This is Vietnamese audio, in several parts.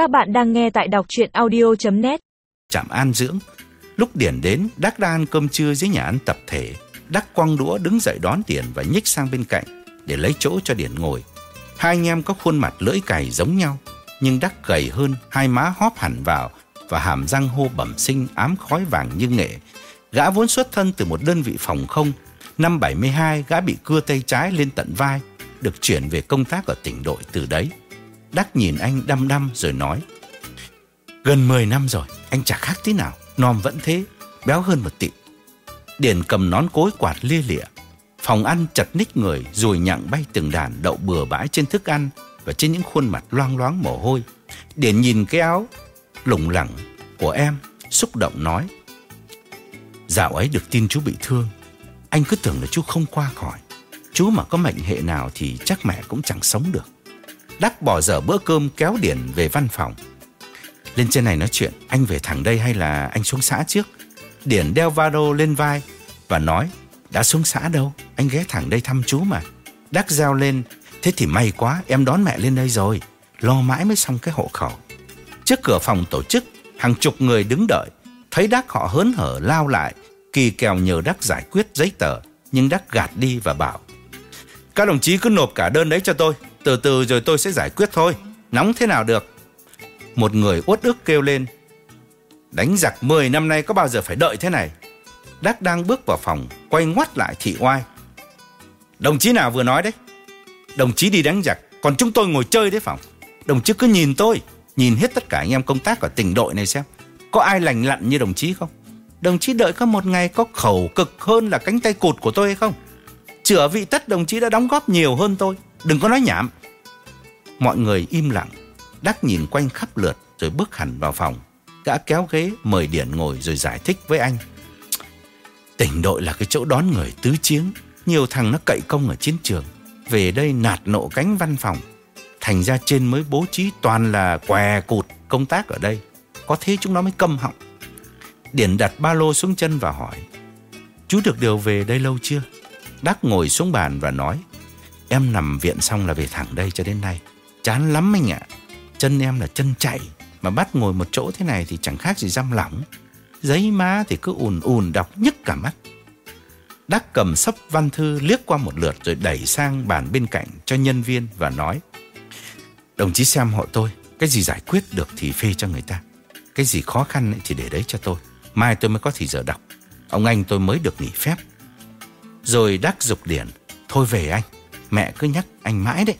Các bạn đang nghe tại đọc chuyện audio.net trạm an dưỡng. Lúc Điển đến, Đắc đang ăn cơm trưa dưới nhà ăn tập thể. Đắc quăng đũa đứng dậy đón Điển và nhích sang bên cạnh để lấy chỗ cho Điển ngồi. Hai anh em có khuôn mặt lưỡi cày giống nhau, nhưng Đắc gầy hơn, hai má hóp hẳn vào và hàm răng hô bẩm sinh ám khói vàng như nghệ. Gã vốn xuất thân từ một đơn vị phòng không. Năm 72, gã bị cưa tay trái lên tận vai, được chuyển về công tác ở tỉnh đội từ đấy. Đắc nhìn anh đăm đăm rồi nói Gần 10 năm rồi, anh chả khác tí nào, nom vẫn thế, béo hơn một tị. Điền cầm nón cối quạt lia lịa. Phòng ăn chật ních người, rồi nhặng bay từng đàn đậu bừa bãi trên thức ăn và trên những khuôn mặt loang loáng mồ hôi. Điền nhìn cái áo lủng lẳng của em, xúc động nói. Dạo ấy được tin chú bị thương, anh cứ tưởng là chú không qua khỏi. Chú mà có mệnh hệ nào thì chắc mẹ cũng chẳng sống được. Đắc bỏ dở bữa cơm kéo Điển về văn phòng. Lên trên này nói chuyện, anh về thẳng đây hay là anh xuống xã trước? Điển đeo vado lên vai và nói, đã xuống xã đâu, anh ghé thẳng đây thăm chú mà. Đắc giao lên, thế thì may quá, em đón mẹ lên đây rồi, lo mãi mới xong cái hộ khẩu. Trước cửa phòng tổ chức, hàng chục người đứng đợi, thấy Đắc họ hớn hở lao lại, kỳ kèo nhờ Đắc giải quyết giấy tờ, nhưng Đắc gạt đi và bảo, các đồng chí cứ nộp cả đơn đấy cho tôi, từ từ rồi tôi sẽ giải quyết thôi, nóng thế nào được. Một người uất ức kêu lên, đánh giặc 10 năm nay có bao giờ phải đợi thế này. Đắc đang bước vào phòng, quay ngoắt lại thị oai. Đồng chí nào vừa nói đấy? Đồng chí đi đánh giặc, còn chúng tôi ngồi chơi đấy phòng. Đồng chí cứ nhìn tôi, nhìn hết tất cả anh em công tác ở tỉnh đội này xem. Có ai lành lặn như đồng chí không? Đồng chí đợi có một ngày có khẩu cực hơn là cánh tay cụt của tôi hay không? Chữa vị tất đồng chí đã đóng góp nhiều hơn tôi. Đừng có nói nhảm. Mọi người im lặng, Đắc nhìn quanh khắp lượt rồi bước hẳn vào phòng. Gã kéo ghế mời Điển ngồi rồi giải thích với anh. Tỉnh đội là cái chỗ đón người tứ chiến. Nhiều thằng nó cậy công ở chiến trường. Về đây nạt nộ cánh văn phòng. Thành ra trên mới bố trí toàn là què cụt công tác ở đây. Có thế chúng nó mới câm họng. Điển đặt ba lô xuống chân và hỏi. Chú được điều về đây lâu chưa? Đắc ngồi xuống bàn và nói. Em nằm viện xong là về thẳng đây cho đến nay. Chán lắm anh ạ. Chân em là chân chạy. Mà bắt ngồi một chỗ thế này thì chẳng khác gì giam lỏng. Giấy má thì cứ ùn ùn đọc nhức cả mắt. Đắc cầm sấp văn thư liếc qua một lượt rồi đẩy sang bàn bên cạnh cho nhân viên và nói. Đồng chí xem hộ tôi. Cái gì giải quyết được thì phê cho người ta. Cái gì khó khăn thì để đấy cho tôi. Mai tôi mới có thì giờ đọc. Ông anh tôi mới được nghỉ phép. Rồi Đắc dục điển. Thôi về anh. Mẹ cứ nhắc anh mãi đấy.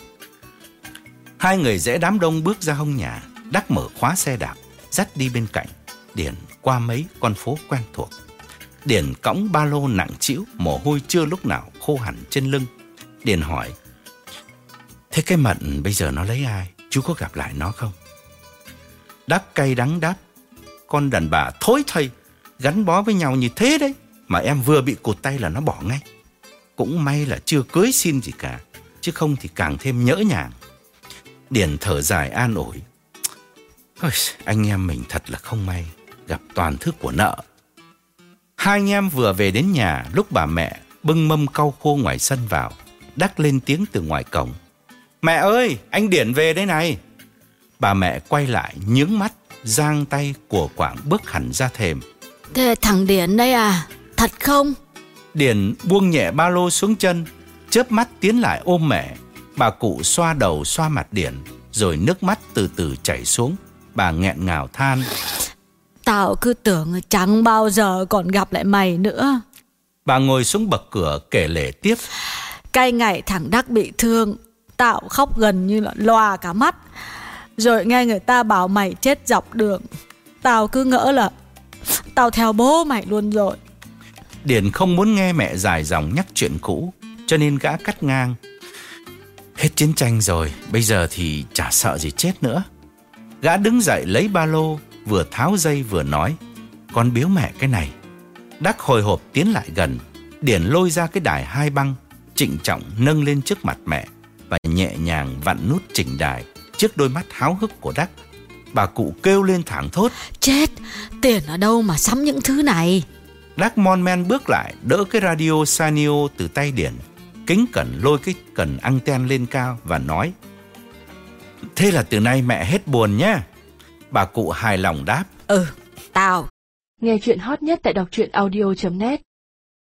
Hai người rẽ đám đông bước ra hông nhà, Đắc mở khóa xe đạp, dắt đi bên cạnh, Điển qua mấy con phố quen thuộc. Điển cõng ba lô nặng trĩu, mồ hôi chưa lúc nào khô hẳn trên lưng. Điển hỏi, thế cái mận bây giờ nó lấy ai? Chú có gặp lại nó không? Đắc cay đắng đáp, con đàn bà thối thầy gắn bó với nhau như thế đấy, mà em vừa bị cụt tay là nó bỏ ngay. Cũng may là chưa cưới xin gì cả, chứ không thì càng thêm nhỡ nhàng. Điền thở dài an ủi. Ôi, anh em mình thật là không may, gặp toàn thức của nợ. Hai anh em vừa về đến nhà lúc bà mẹ bưng mâm cau khô ngoài sân vào, đắc lên tiếng từ ngoài cổng. Mẹ ơi, anh Điển về đây này. Bà mẹ quay lại nhướng mắt, giang tay của Quảng bước hẳn ra thềm. Thế thằng Điển đây à? Thật không? Điển buông nhẹ ba lô xuống chân, chớp mắt tiến lại ôm mẹ. Bà cụ xoa đầu xoa mặt Điển, rồi nước mắt từ từ chảy xuống. Bà nghẹn ngào than. Tao cứ tưởng chẳng bao giờ còn gặp lại mày nữa. Bà ngồi xuống bậc cửa kể lể tiếp. Cái ngày thằng Đắc bị thương, tao khóc gần như là loà cả mắt. Rồi nghe người ta bảo mày chết dọc đường. Tao cứ ngỡ là tao theo bố mày luôn rồi. Điền không muốn nghe mẹ dài dòng nhắc chuyện cũ, cho nên gã cắt ngang. Hết chiến tranh rồi, bây giờ thì chả sợ gì chết nữa. Gã đứng dậy lấy ba lô, vừa tháo dây vừa nói. Con biếu mẹ cái này. Đắc hồi hộp tiến lại gần, Điển lôi ra cái đài hai băng, trịnh trọng nâng lên trước mặt mẹ và nhẹ nhàng vặn nút chỉnh đài trước đôi mắt háo hức của Đắc. Bà cụ kêu lên thẳng thốt. Chết, tiền ở đâu mà sắm những thứ này? Đắc mon men bước lại, đỡ cái radio Sanio từ tay Điển kính cẩn lôi cái cần anten lên cao và nói Thế là từ nay mẹ hết buồn nhé Bà cụ hài lòng đáp. Ừ, tao. Nghe chuyện hot nhất tại đọc truyện audio.net